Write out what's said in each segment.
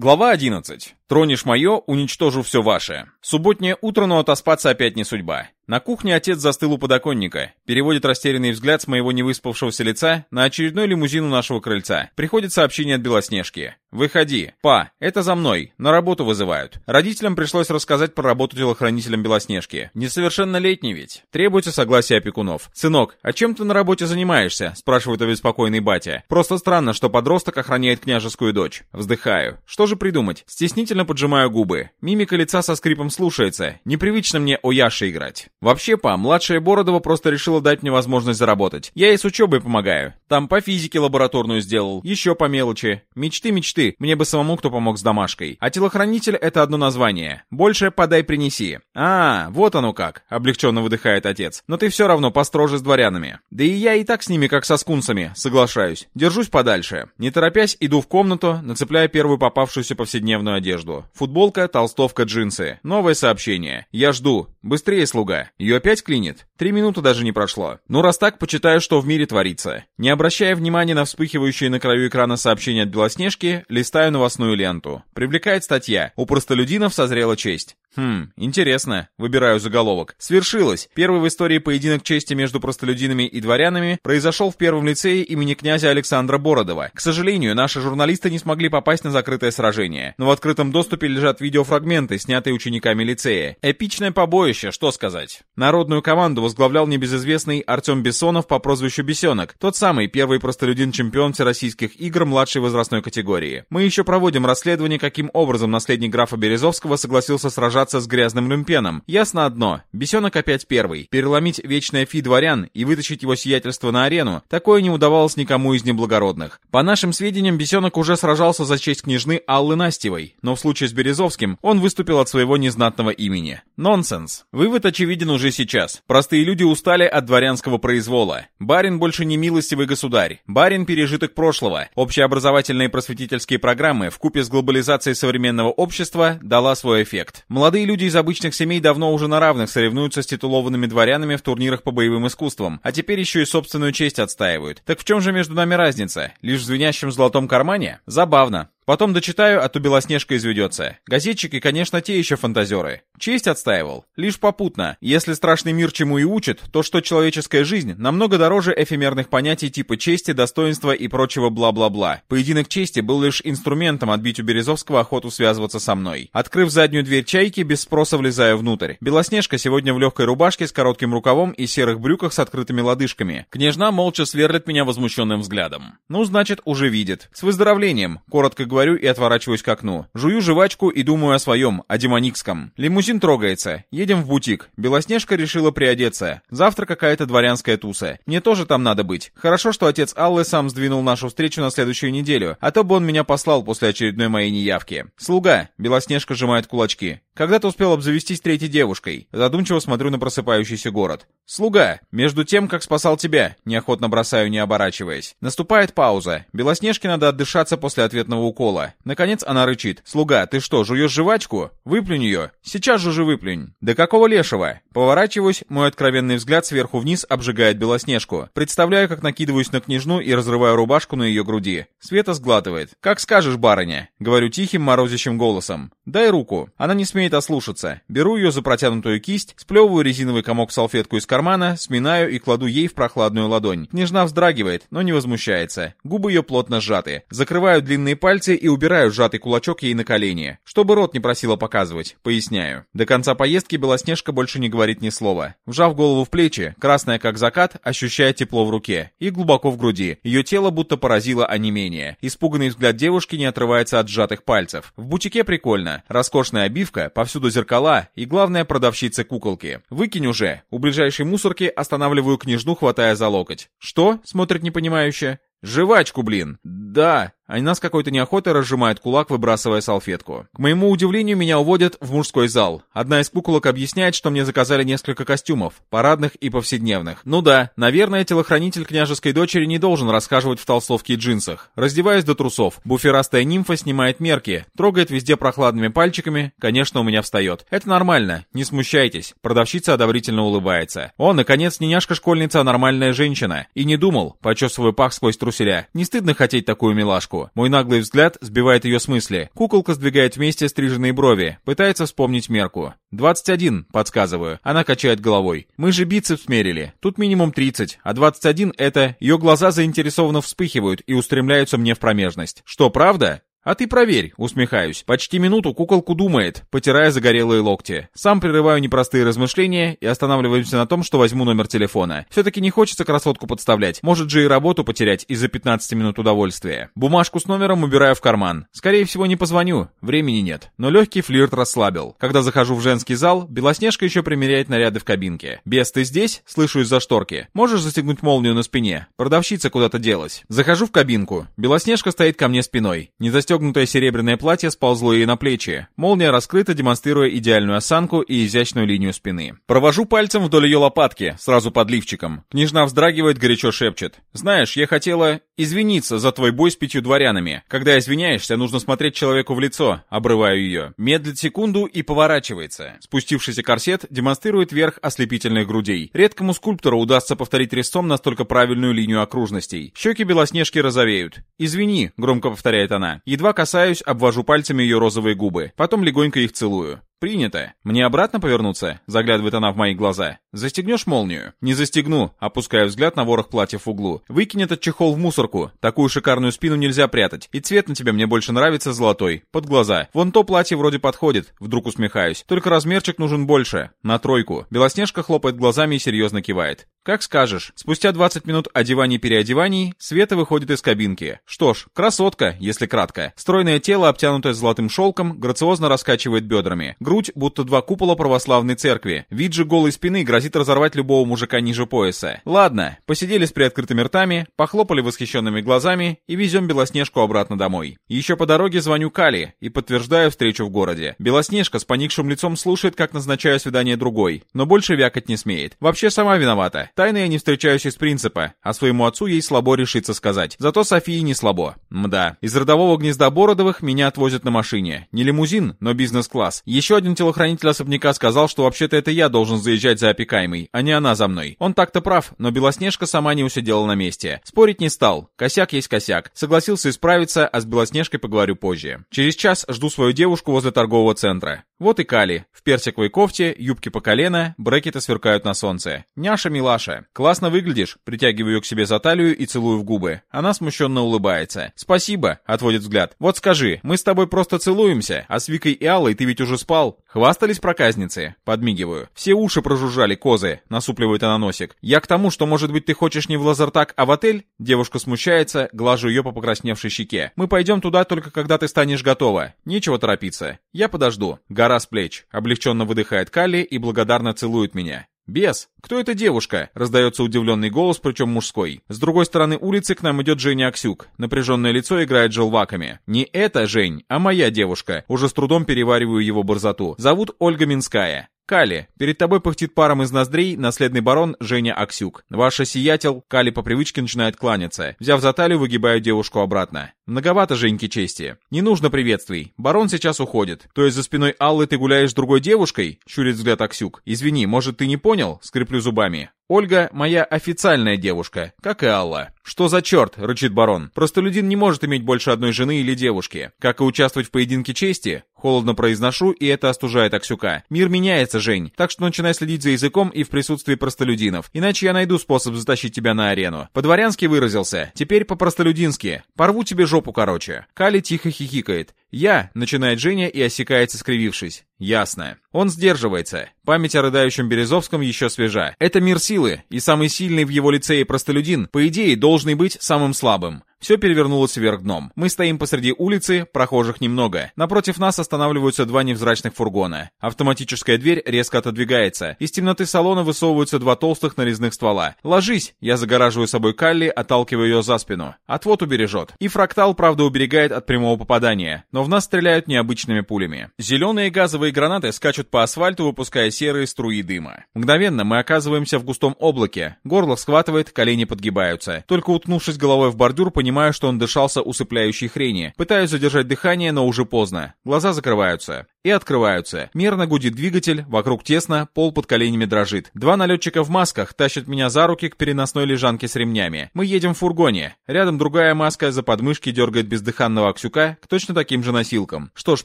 Глава 11. Тронешь мое, уничтожу все ваше. Субботнее утро, но отоспаться опять не судьба. На кухне отец застыл у подоконника, переводит растерянный взгляд с моего невыспавшегося лица на очередной лимузин у нашего крыльца. Приходит сообщение от Белоснежки. «Выходи. Па, это за мной. На работу вызывают». Родителям пришлось рассказать про работу телохранителем Белоснежки. Несовершеннолетний ведь. Требуется согласие опекунов. «Сынок, а чем ты на работе занимаешься?» спрашивает обеспокоенный батя. «Просто странно, что подросток охраняет княжескую дочь». Вздыхаю. Что же придумать? Стеснительно поджимаю губы. Мимика лица со скрипом слушается. Непривычно мне о Яше играть. Вообще, па, младшая Бородова просто решила дать мне возможность заработать. Я ей с учебой помогаю. Там по физике лабораторную сделал, еще по мелочи. Мечты, мечты. Мне бы самому кто помог с домашкой. А телохранитель — это одно название. Больше подай, принеси. А, вот оно как, облегченно выдыхает отец. Но ты все равно построже с дворянами. Да и я и так с ними, как со скунсами, соглашаюсь. Держусь подальше. Не торопясь, иду в комнату, нацепляя первую попавшуюся повседневную одежду. Футболка, толстовка, джинсы. Новое сообщение. Я жду. Быстрее, слуга. Ее опять клинит? Три минуты даже не прошло. Ну раз так, почитаю, что в мире творится. Не обращая внимания на вспыхивающие на краю экрана сообщения от Белоснежки, листаю новостную ленту. Привлекает статья. У простолюдинов созрела честь. Хм, интересно. Выбираю заголовок. Свершилось. Первый в истории поединок чести между простолюдинами и дворянами произошел в первом лицее имени князя Александра Бородова. К сожалению, наши журналисты не смогли попасть на закрытое сражение. Но в открытом доступе лежат видеофрагменты, снятые учениками лицея. Эпичное побоище, что сказать. Народную команду возглавлял небезызвестный Артем Бессонов по прозвищу Бесенок, тот самый первый простолюдин-чемпион всероссийских игр младшей возрастной категории. Мы еще проводим расследование, каким образом наследник графа Березовского согласился сражаться с грязным люмпеном. Ясно одно, бесенок опять первый. Переломить вечное фи дворян и вытащить его сиятельство на арену, такое не удавалось никому из неблагородных. По нашим сведениям, бесенок уже сражался за честь княжны Аллы Настевой, но в случае с Березовским он выступил от своего незнатного имени. Нонсенс. Вывод очевиден уже сейчас. Простые люди устали от дворянского произвола. Барин больше не милостивый государь. Барин пережиток прошлого. Общеобразовательные просветительские программы в купе с глобализацией современного общества дала свой эффект. Молодые люди из обычных семей давно уже на равных соревнуются с титулованными дворянами в турнирах по боевым искусствам, а теперь еще и собственную честь отстаивают. Так в чем же между нами разница? Лишь в звенящем золотом кармане? Забавно. Потом дочитаю, а то Белоснежка изведется. Газетчики, конечно, те еще фантазеры. Честь отстаивал. Лишь попутно. Если страшный мир чему и учит, то что человеческая жизнь намного дороже эфемерных понятий типа чести, достоинства и прочего бла-бла-бла. Поединок чести был лишь инструментом отбить у Березовского охоту связываться со мной. Открыв заднюю дверь чайки, без спроса влезаю внутрь. Белоснежка сегодня в легкой рубашке с коротким рукавом и серых брюках с открытыми лодыжками. Княжна молча сверлит меня возмущенным взглядом. Ну, значит, уже видит. С выздоровлением, коротко говоря говорю и отворачиваюсь к окну. Жую жвачку и думаю о своем, о демоникском. Лимузин трогается. Едем в бутик. Белоснежка решила приодеться. Завтра какая-то дворянская туса. Мне тоже там надо быть. Хорошо, что отец Аллы сам сдвинул нашу встречу на следующую неделю, а то бы он меня послал после очередной моей неявки. Слуга. Белоснежка сжимает кулачки. Когда ты успел обзавестись третьей девушкой? Задумчиво смотрю на просыпающийся город. Слуга. Между тем, как спасал тебя, неохотно бросаю, не оборачиваясь. Наступает пауза. Белоснежке надо отдышаться после ответного укола. Наконец она рычит. Слуга, ты что, жуешь жвачку? Выплюнь ее. Сейчас же же выплюнь. Да какого лешего? Поворачиваюсь, мой откровенный взгляд сверху вниз обжигает Белоснежку. Представляю, как накидываюсь на княжну и разрываю рубашку на ее груди. Света сглатывает. Как скажешь, барыня. Говорю тихим, морозящим голосом. Дай руку. Она не смеет ослушаться. Беру ее за протянутую кисть, сплевываю резиновый комок салфетку из кармана, сминаю и кладу ей в прохладную ладонь. Княжна вздрагивает, но не возмущается. Губы ее плотно сжаты. Закрываю длинные пальцы и убираю сжатый кулачок ей на колени. Чтобы рот не просила показывать. Поясняю. До конца поездки Белоснежка больше не говорит ни слова. Вжав голову в плечи, красная как закат, ощущая тепло в руке. И глубоко в груди. Ее тело будто поразило онемение. Испуганный взгляд девушки не отрывается от сжатых пальцев. В бутике прикольно. Роскошная обивка, повсюду зеркала и, главное, продавщица куколки. Выкинь уже. У ближайшей мусорки останавливаю княжну, хватая за локоть. Что? Смотрит непонимающе. Жвачку, блин. Да. Она с какой-то неохотой разжимает кулак, выбрасывая салфетку. К моему удивлению, меня уводят в мужской зал. Одна из куколок объясняет, что мне заказали несколько костюмов, парадных и повседневных. Ну да, наверное, телохранитель княжеской дочери не должен расхаживать в толстовке и джинсах. Раздеваюсь до трусов. Буферастая нимфа снимает мерки, трогает везде прохладными пальчиками, конечно, у меня встает. Это нормально, не смущайтесь. Продавщица одобрительно улыбается. О, наконец, не няшка-школьница, а нормальная женщина. И не думал, почесываю пах сквозь труселя. Не стыдно хотеть такую милашку. Девушку. Мой наглый взгляд сбивает ее с мысли. Куколка сдвигает вместе стриженные брови, пытается вспомнить мерку. «21», подсказываю. Она качает головой. «Мы же бицепс мерили. Тут минимум 30, а 21 — это...» Ее глаза заинтересованно вспыхивают и устремляются мне в промежность. «Что, правда?» «А ты проверь», усмехаюсь. Почти минуту куколку думает, потирая загорелые локти. Сам прерываю непростые размышления и останавливаемся на том, что возьму номер телефона. Все-таки не хочется красотку подставлять. Может же и работу потерять из-за 15 минут удовольствия. Бумажку с номером убираю в карман. Скорее всего, не позвоню. Времени нет. Но легкий флирт расслабил. Когда захожу в женский зал, Белоснежка еще примеряет наряды в кабинке. «Бес, ты здесь?» Слышу из-за шторки. «Можешь застегнуть молнию на спине?» Продавщица куда-то делась. Захожу в кабинку. Белоснежка стоит ко мне спиной. Не застегнут Расстегнутое серебряное платье сползло ей на плечи. Молния раскрыта, демонстрируя идеальную осанку и изящную линию спины. Провожу пальцем вдоль ее лопатки, сразу под лифчиком. Княжна вздрагивает, горячо шепчет. «Знаешь, я хотела извиниться за твой бой с пятью дворянами. Когда извиняешься, нужно смотреть человеку в лицо». Обрываю ее. Медлит секунду и поворачивается. Спустившийся корсет демонстрирует верх ослепительных грудей. Редкому скульптору удастся повторить резцом настолько правильную линию окружностей. Щеки Белоснежки розовеют. «Извини», — громко повторяет она. Едва Едва касаюсь, обвожу пальцами ее розовые губы, потом легонько их целую. «Принято. Мне обратно повернуться?» — заглядывает она в мои глаза. «Застегнешь молнию?» «Не застегну», — опускаю взгляд на ворох платья в углу. «Выкинь этот чехол в мусорку. Такую шикарную спину нельзя прятать. И цвет на тебе мне больше нравится золотой. Под глаза. Вон то платье вроде подходит». Вдруг усмехаюсь. «Только размерчик нужен больше. На тройку». Белоснежка хлопает глазами и серьезно кивает. «Как скажешь». Спустя 20 минут одеваний-переодеваний Света выходит из кабинки. Что ж, красотка, если кратко. Стройное тело, обтянутое золотым шелком, грациозно раскачивает бедрами. Грудь, будто два купола православной церкви. Вид же голой спины грозит разорвать любого мужика ниже пояса. Ладно, посидели с приоткрытыми ртами, похлопали восхищенными глазами и везем Белоснежку обратно домой. Еще по дороге звоню Кали и подтверждаю встречу в городе. Белоснежка с поникшим лицом слушает, как назначаю свидание другой, но больше вякать не смеет. Вообще сама виновата. Тайно я не встречаюсь из принципа, а своему отцу ей слабо решиться сказать. Зато Софии не слабо. Мда. Из родового гнезда Бородовых меня отвозят на машине. Не лимузин, но бизнес-класс. Еще один телохранитель особняка сказал, что вообще-то это я должен заезжать за опекаемой, а не она за мной. Он так-то прав, но Белоснежка сама не усидела на месте. Спорить не стал. Косяк есть косяк. Согласился исправиться, а с Белоснежкой поговорю позже. Через час жду свою девушку возле торгового центра. Вот и Кали. В персиковой кофте, юбки по колено, брекеты сверкают на солнце. Няша-милаша. Классно выглядишь. Притягиваю ее к себе за талию и целую в губы. Она смущенно улыбается. Спасибо, отводит взгляд. Вот скажи, мы с тобой просто целуемся, а с Викой и Аллой ты ведь уже спал. Хвастались проказницы? Подмигиваю. Все уши прожужжали, козы. Насупливает она носик. Я к тому, что может быть ты хочешь не в лазертак, а в отель? Девушка смущается, глажу ее по покрасневшей щеке. Мы пойдем туда только когда ты станешь готова. Нечего торопиться. Я подожду. С плеч. Облегченно выдыхает Калли и благодарно целует меня. «Бес, кто эта девушка?» — раздается удивленный голос, причем мужской. С другой стороны улицы к нам идет Женя Аксюк. Напряженное лицо играет желваками. Не эта Жень, а моя девушка. Уже с трудом перевариваю его борзоту. Зовут Ольга Минская. Кали, перед тобой пыхтит паром из ноздрей наследный барон Женя Аксюк. Ваша сиятель, Кали по привычке начинает кланяться. Взяв за талию, выгибаю девушку обратно. Многовато Женьки чести. Не нужно приветствий. Барон сейчас уходит. То есть за спиной Аллы ты гуляешь с другой девушкой? Щурит взгляд Аксюк. Извини, может ты не понял? Скреплю зубами. Ольга — моя официальная девушка, как и Алла. «Что за черт?» — рычит барон. «Простолюдин не может иметь больше одной жены или девушки. Как и участвовать в поединке чести?» Холодно произношу, и это остужает Аксюка. «Мир меняется, Жень, так что начинай следить за языком и в присутствии простолюдинов. Иначе я найду способ затащить тебя на арену. По-дворянски выразился. Теперь по-простолюдински. Порву тебе жопу короче». Кали тихо хихикает. «Я», — начинает Женя и осекается, скривившись. «Ясно». Он сдерживается. Память о рыдающем Березовском еще свежа. Это мир силы, и самый сильный в его лицее простолюдин, по идее, должен быть самым слабым. Все перевернулось вверх дном. Мы стоим посреди улицы, прохожих немного. Напротив нас останавливаются два невзрачных фургона. Автоматическая дверь резко отодвигается. Из темноты салона высовываются два толстых нарезных ствола. «Ложись!» Я загораживаю собой Калли, отталкиваю ее за спину. Отвод убережет. И фрактал, правда, уберегает от прямого попадания. Но в нас стреляют необычными пулями. Зеленые газовые гранаты скачут по асфальту, выпуская серые струи дыма. Мгновенно мы оказываемся в густом облаке. Горло схватывает, колени подгибаются. Только уткнувшись головой в бордюр, Понимаю, что он дышался усыпляющей хрени. Пытаюсь задержать дыхание, но уже поздно. Глаза закрываются. И открываются. Мерно гудит двигатель, вокруг тесно, пол под коленями дрожит. Два налетчика в масках тащат меня за руки к переносной лежанке с ремнями. Мы едем в фургоне. Рядом другая маска за подмышки дергает бездыханного Аксюка к точно таким же носилкам. Что ж,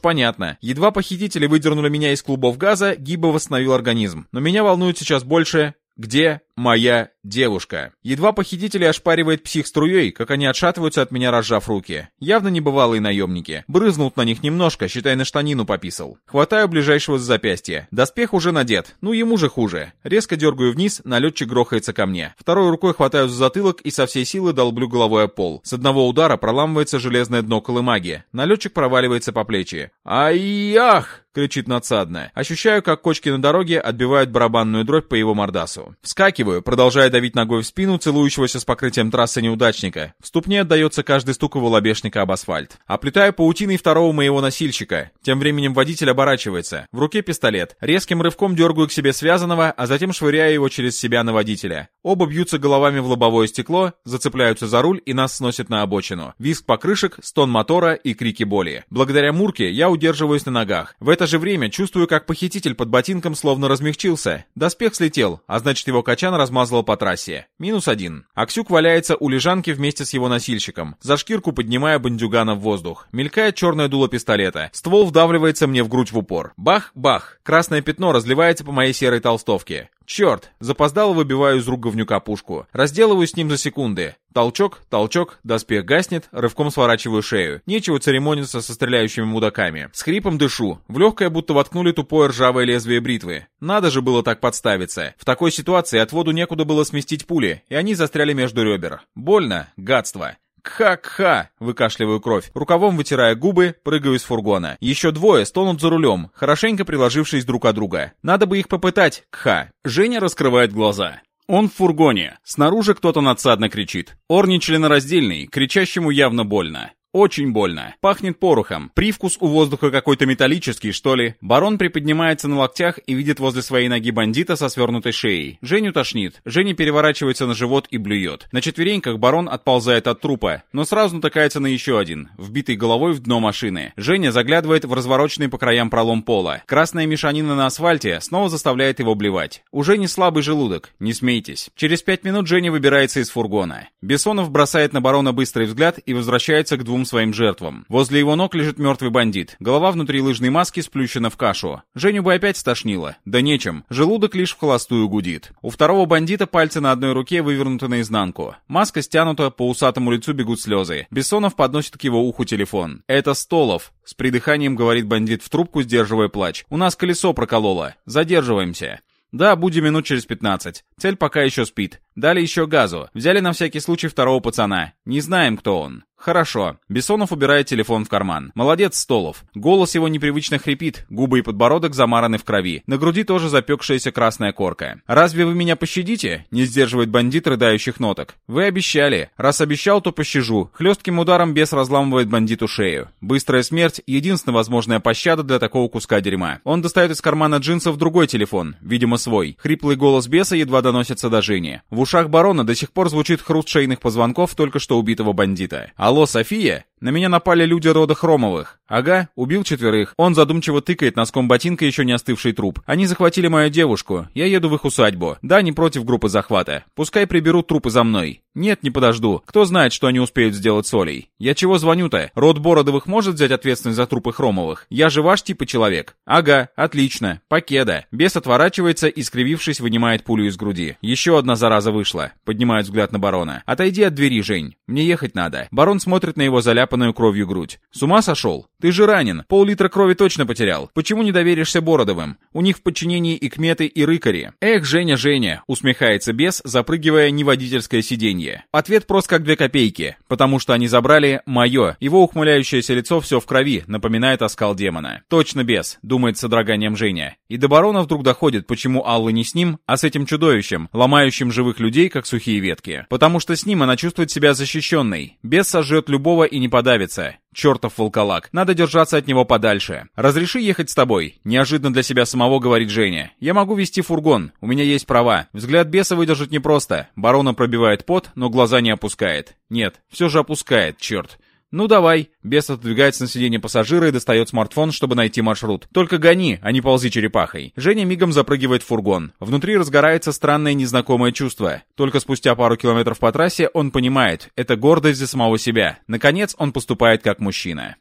понятно. Едва похитители выдернули меня из клубов газа, Гиба восстановил организм. Но меня волнует сейчас больше где моя девушка? Едва похитители ошпаривает псих струей, как они отшатываются от меня, разжав руки. Явно небывалые наемники. Брызнут на них немножко, считай, на штанину пописал. Хватаю ближайшего за запястье. Доспех уже надет, ну ему же хуже. Резко дергаю вниз, налетчик грохается ко мне. Второй рукой хватаю за затылок и со всей силы долблю головой о пол. С одного удара проламывается железное дно колымаги. Налетчик проваливается по плечи. Ай-ях! кричит надсадно. Ощущаю, как кочки на дороге отбивают барабанную дробь по его мордасу. Вскакиваю, продолжая давить ногой в спину целующегося с покрытием трассы неудачника. В ступне отдается каждый стук его лобешника об асфальт. Оплетаю паутиной второго моего носильщика. Тем временем водитель оборачивается. В руке пистолет. Резким рывком дергаю к себе связанного, а затем швыряю его через себя на водителя. Оба бьются головами в лобовое стекло, зацепляются за руль и нас сносят на обочину. Визг покрышек, стон мотора и крики боли. Благодаря Мурке я удерживаюсь на ногах. В это же время чувствую, как похититель под ботинком словно размягчился. Доспех слетел, а значит его качан размазало по трассе. Минус один. Аксюк валяется у лежанки вместе с его носильщиком, за шкирку поднимая бандюгана в воздух. Мелькает черное дуло пистолета. Ствол вдавливается мне в грудь в упор. Бах-бах. Красное пятно разливается по моей серой толстовке. Черт, запоздало выбиваю из рук говнюка пушку. Разделываю с ним за секунды. Толчок, толчок, доспех гаснет, рывком сворачиваю шею. Нечего церемониться со стреляющими мудаками. С хрипом дышу. В легкое будто воткнули тупое ржавое лезвие бритвы. Надо же было так подставиться. В такой ситуации отводу некуда было сместить пули, и они застряли между ребер. Больно, гадство. «Кха-кха!» — выкашливаю кровь. Рукавом вытирая губы, прыгаю из фургона. Еще двое стонут за рулем, хорошенько приложившись друг от друга. Надо бы их попытать, кха. Женя раскрывает глаза. Он в фургоне. Снаружи кто-то надсадно кричит. Орни членораздельный, кричащему явно больно. Очень больно. Пахнет порохом. Привкус у воздуха какой-то металлический, что ли. Барон приподнимается на локтях и видит возле своей ноги бандита со свернутой шеей. Женю тошнит. Женя переворачивается на живот и блюет. На четвереньках барон отползает от трупа, но сразу натыкается на еще один, вбитый головой в дно машины. Женя заглядывает в развороченный по краям пролом пола. Красная мешанина на асфальте снова заставляет его блевать. Уже не слабый желудок, не смейтесь. Через пять минут Женя выбирается из фургона. Бессонов бросает на барона быстрый взгляд и возвращается к двум своим жертвам. Возле его ног лежит мертвый бандит. Голова внутри лыжной маски сплющена в кашу. Женю бы опять стошнило. Да нечем. Желудок лишь в холостую гудит. У второго бандита пальцы на одной руке вывернуты наизнанку. Маска стянута, по усатому лицу бегут слезы. Бессонов подносит к его уху телефон. «Это Столов», — с придыханием говорит бандит в трубку, сдерживая плач. «У нас колесо прокололо. Задерживаемся». «Да, будем минут через пятнадцать. Цель пока еще спит. Дали еще газу. Взяли на всякий случай второго пацана. Не знаем, кто он. Хорошо. Бессонов убирает телефон в карман. Молодец, Столов. Голос его непривычно хрипит, губы и подбородок замараны в крови. На груди тоже запекшаяся красная корка. «Разве вы меня пощадите?» Не сдерживает бандит рыдающих ноток. «Вы обещали. Раз обещал, то пощажу». Хлестким ударом бес разламывает бандиту шею. Быстрая смерть — единственная возможная пощада для такого куска дерьма. Он достает из кармана джинсов другой телефон, видимо свой. Хриплый голос беса едва доносится до Жени. В ушах барона до сих пор звучит хруст шейных позвонков только что убитого бандита. «Алло, София?» На меня напали люди рода Хромовых. Ага, убил четверых. Он задумчиво тыкает носком ботинка еще не остывший труп. Они захватили мою девушку. Я еду в их усадьбу. Да, не против группы захвата. Пускай приберут трупы за мной. Нет, не подожду. Кто знает, что они успеют сделать с Олей. Я чего звоню-то? Род Бородовых может взять ответственность за трупы Хромовых? Я же ваш типа человек. Ага, отлично. Покеда. Бес отворачивается и, скривившись, вынимает пулю из груди. Еще одна зараза вышла. Поднимает взгляд на барона. Отойди от двери, Жень. Мне ехать надо. Барон смотрит на его заляпанную кровью грудь. «С ума сошел? Ты же ранен. Пол-литра крови точно потерял. Почему не доверишься Бородовым? У них в подчинении и кметы, и рыкари». «Эх, Женя, Женя!» — усмехается бес, запрыгивая не водительское сиденье. Ответ прост как две копейки, потому что они забрали мое. Его ухмыляющееся лицо все в крови, напоминает оскал демона. «Точно бес», — думает с содроганием Женя. И до барона вдруг доходит, почему Алла не с ним, а с этим чудовищем, ломающим живых людей, как сухие ветки. Потому что с ним она чувствует себя защищенной. Бес сожжет любого и не подавит подавится. Чертов волколак. Надо держаться от него подальше. Разреши ехать с тобой. Неожиданно для себя самого говорит Женя. Я могу вести фургон. У меня есть права. Взгляд беса выдержать непросто. Барона пробивает пот, но глаза не опускает. Нет, все же опускает, черт. «Ну давай». Бес отодвигается на сиденье пассажира и достает смартфон, чтобы найти маршрут. «Только гони, а не ползи черепахой». Женя мигом запрыгивает в фургон. Внутри разгорается странное незнакомое чувство. Только спустя пару километров по трассе он понимает, это гордость за самого себя. Наконец он поступает как мужчина.